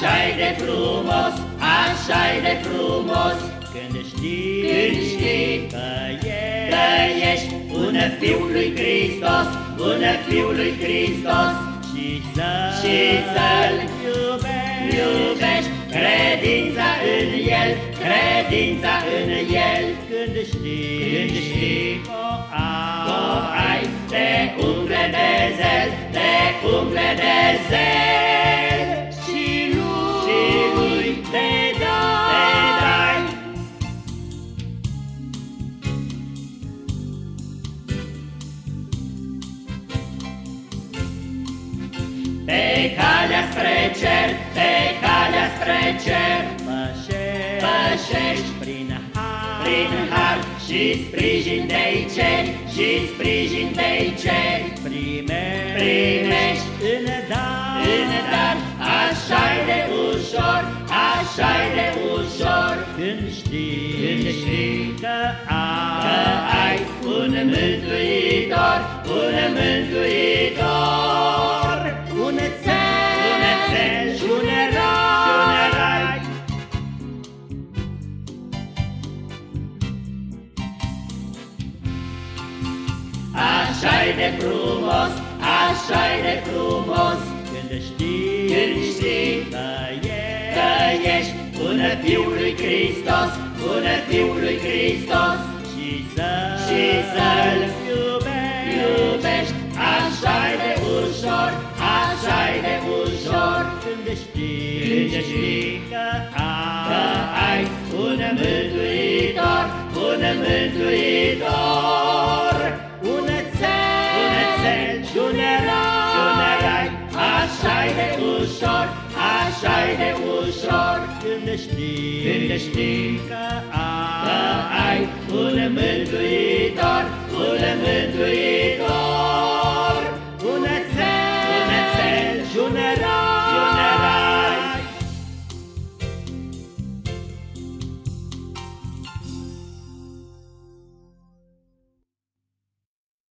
de frumos, așa de frumos. Când știi, Când știi că ești, că ești un fiul lui Hristos, un fiul lui Hristos. Și să Și să-L iubești, iubești credința în El, credința în El. Când știi, Când știi că O ai, ai te umple de zel, te umple de zel Pe calea spre cer, pe calea spre cer. Pășești, Pășești prin har, Prin har și sprijin de-i ceri, și sprijin de-i ceri. Primești, Primești în dar, în dar. Așa-i de ușor, așa-i de ușor. Când știi, Când știi Așa-i de frumos, așa-i de frumos. Când știi, Când știi că ești, Că ești un fiul lui Hristos, un fiul lui Hristos. Și să Și să-L iubești, Iubești, așa-i de ușor, așa-i de ușor. Când știi, Când știi că Că ai, ai un mântuitor, un mântuitor așa-i de ușor. Când știi, Când știi că Că ai, ai un mântuitor, un mântuitor